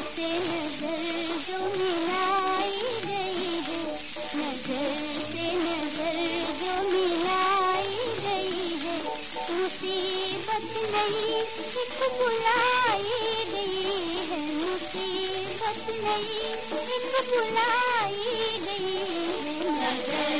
से नज़र जो मिलाई गई है, नज़र से नज़र जो मिलाई गई है। मुसीबत नहीं एक बुलाई गई है। मुसीबत नहीं एक बुलाई गई है। नज़र